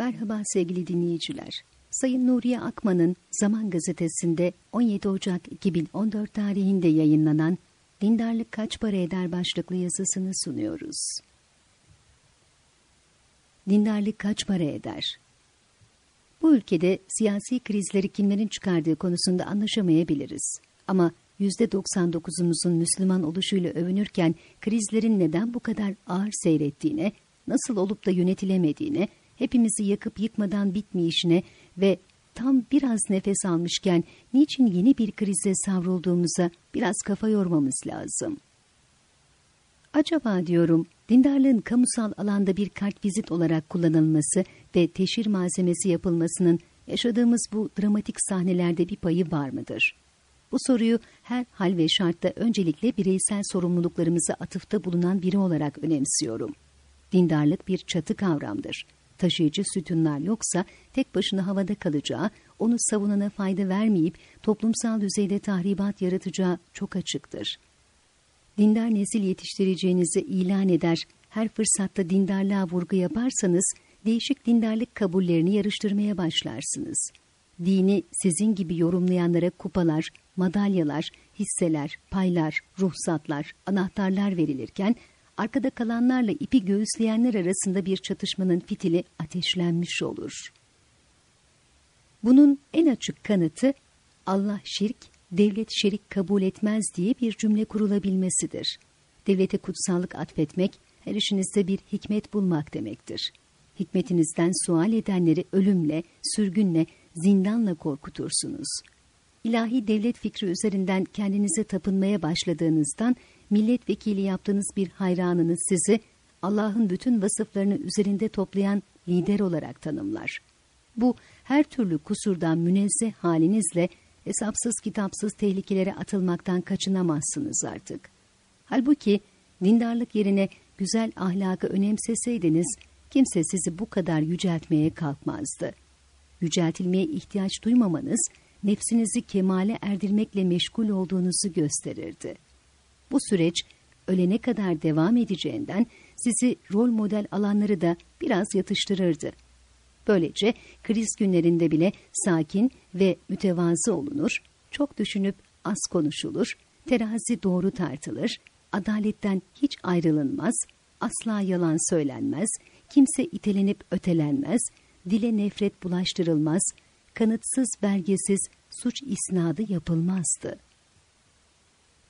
Merhaba sevgili dinleyiciler. Sayın Nuriye Akman'ın Zaman Gazetesi'nde 17 Ocak 2014 tarihinde yayınlanan Dindarlık Kaç Para Eder başlıklı yazısını sunuyoruz. Dindarlık kaç para eder? Bu ülkede siyasi krizleri kimlerin çıkardığı konusunda anlaşamayabiliriz. Ama %99'umuzun Müslüman oluşuyla övünürken krizlerin neden bu kadar ağır seyrettiğine, nasıl olup da yönetilemediğine, hepimizi yakıp yıkmadan bitmeyişine ve tam biraz nefes almışken niçin yeni bir krize savrulduğumuza biraz kafa yormamız lazım. Acaba diyorum dindarlığın kamusal alanda bir kartvizit olarak kullanılması ve teşhir malzemesi yapılmasının yaşadığımız bu dramatik sahnelerde bir payı var mıdır? Bu soruyu her hal ve şartta öncelikle bireysel sorumluluklarımızı atıfta bulunan biri olarak önemsiyorum. Dindarlık bir çatı kavramdır taşıyıcı sütunlar yoksa tek başına havada kalacağı, onu savunana fayda vermeyip toplumsal düzeyde tahribat yaratacağı çok açıktır. Dindar nesil yetiştireceğinizi ilan eder, her fırsatta dindarlığa vurgu yaparsanız değişik dindarlık kabullerini yarıştırmaya başlarsınız. Dini sizin gibi yorumlayanlara kupalar, madalyalar, hisseler, paylar, ruhsatlar, anahtarlar verilirken arkada kalanlarla ipi göğüsleyenler arasında bir çatışmanın fitili ateşlenmiş olur. Bunun en açık kanıtı Allah şirk, devlet şerik kabul etmez diye bir cümle kurulabilmesidir. Devlete kutsallık atfetmek, her işinizde bir hikmet bulmak demektir. Hikmetinizden sual edenleri ölümle, sürgünle, zindanla korkutursunuz. İlahi devlet fikri üzerinden kendinize tapınmaya başladığınızdan milletvekili yaptığınız bir hayranınız sizi Allah'ın bütün vasıflarını üzerinde toplayan lider olarak tanımlar. Bu her türlü kusurdan münezzeh halinizle hesapsız kitapsız tehlikelere atılmaktan kaçınamazsınız artık. Halbuki dindarlık yerine güzel ahlakı önemseseydiniz kimse sizi bu kadar yüceltmeye kalkmazdı. Yüceltilmeye ihtiyaç duymamanız nefsinizi kemale erdirmekle meşgul olduğunuzu gösterirdi. Bu süreç ölene kadar devam edeceğinden sizi rol model alanları da biraz yatıştırırdı. Böylece kriz günlerinde bile sakin ve mütevazı olunur, çok düşünüp az konuşulur, terazi doğru tartılır, adaletten hiç ayrılınmaz, asla yalan söylenmez, kimse itelenip ötelenmez, dile nefret bulaştırılmaz, kanıtsız belgesiz suç isnadı yapılmazdı.''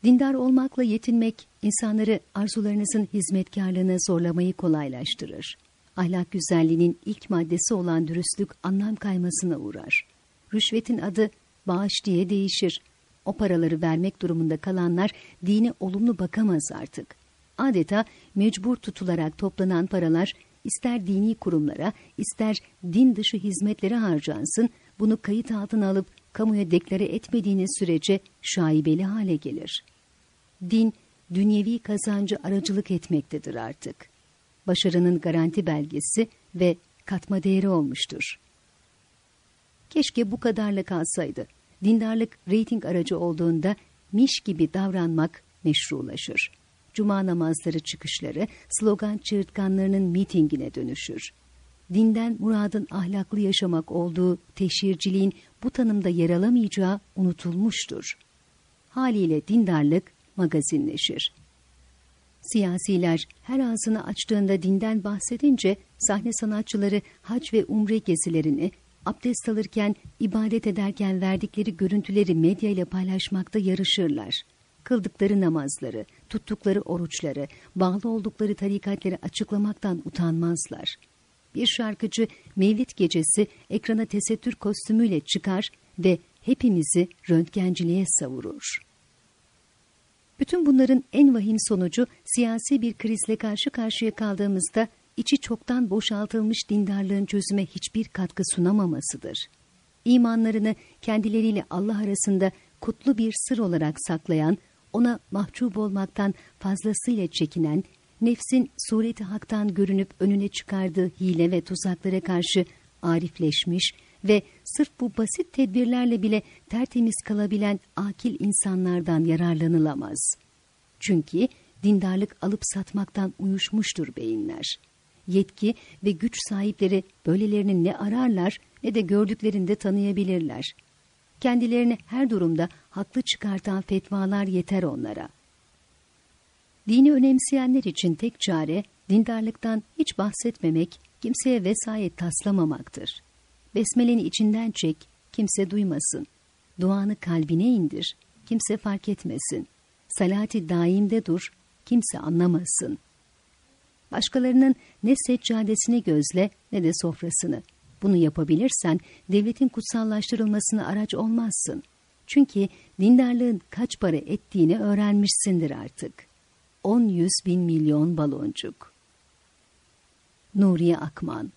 Dindar olmakla yetinmek insanları arzularınızın hizmetkarlığına zorlamayı kolaylaştırır. Ahlak güzelliğinin ilk maddesi olan dürüstlük anlam kaymasına uğrar. Rüşvetin adı bağış diye değişir. O paraları vermek durumunda kalanlar dine olumlu bakamaz artık. Adeta mecbur tutularak toplanan paralar ister dini kurumlara, ister din dışı hizmetlere harcansın, bunu kayıt altına alıp kamuya deklare etmediğiniz sürece şaibeli hale gelir. Din, dünyevi kazancı aracılık etmektedir artık. Başarının garanti belgesi ve katma değeri olmuştur. Keşke bu kadarla kalsaydı. Dindarlık reyting aracı olduğunda miş gibi davranmak meşrulaşır. Cuma namazları çıkışları, slogan çığırtkanlarının mitingine dönüşür dinden muradın ahlaklı yaşamak olduğu teşhirciliğin bu tanımda yer alamayacağı unutulmuştur. Haliyle dindarlık magazinleşir. Siyasiler her ağzını açtığında dinden bahsedince sahne sanatçıları hac ve umre gezilerini, abdest alırken, ibadet ederken verdikleri görüntüleri medya ile paylaşmakta yarışırlar. Kıldıkları namazları, tuttukları oruçları, bağlı oldukları tarikatları açıklamaktan utanmazlar.'' Bir şarkıcı Mevlid gecesi ekrana tesettür kostümüyle çıkar ve hepimizi röntgenciliğe savurur. Bütün bunların en vahim sonucu siyasi bir krizle karşı karşıya kaldığımızda içi çoktan boşaltılmış dindarlığın çözüme hiçbir katkı sunamamasıdır. İmanlarını kendileriyle Allah arasında kutlu bir sır olarak saklayan, ona mahcup olmaktan fazlasıyla çekinen nefsin sureti haktan görünüp önüne çıkardığı hile ve tuzaklara karşı arifleşmiş ve sırf bu basit tedbirlerle bile tertemiz kalabilen akil insanlardan yararlanılamaz. Çünkü dindarlık alıp satmaktan uyuşmuştur beyinler. yetki ve güç sahipleri böylelerini ne ararlar ne de gördüklerinde tanıyabilirler. Kendilerini her durumda haklı çıkartan fetvalar yeter onlara. Dini önemseyenler için tek çare dindarlıktan hiç bahsetmemek, kimseye vesayet taslamamaktır. Besmeleni içinden çek, kimse duymasın. Duanı kalbine indir, kimse fark etmesin. Salati daimde dur, kimse anlamasın. Başkalarının ne seccadesini gözle ne de sofrasını. Bunu yapabilirsen devletin kutsallaştırılmasına araç olmazsın. Çünkü dindarlığın kaç para ettiğini öğrenmişsindir artık. On yüz bin milyon baloncuk. Nuriye Akman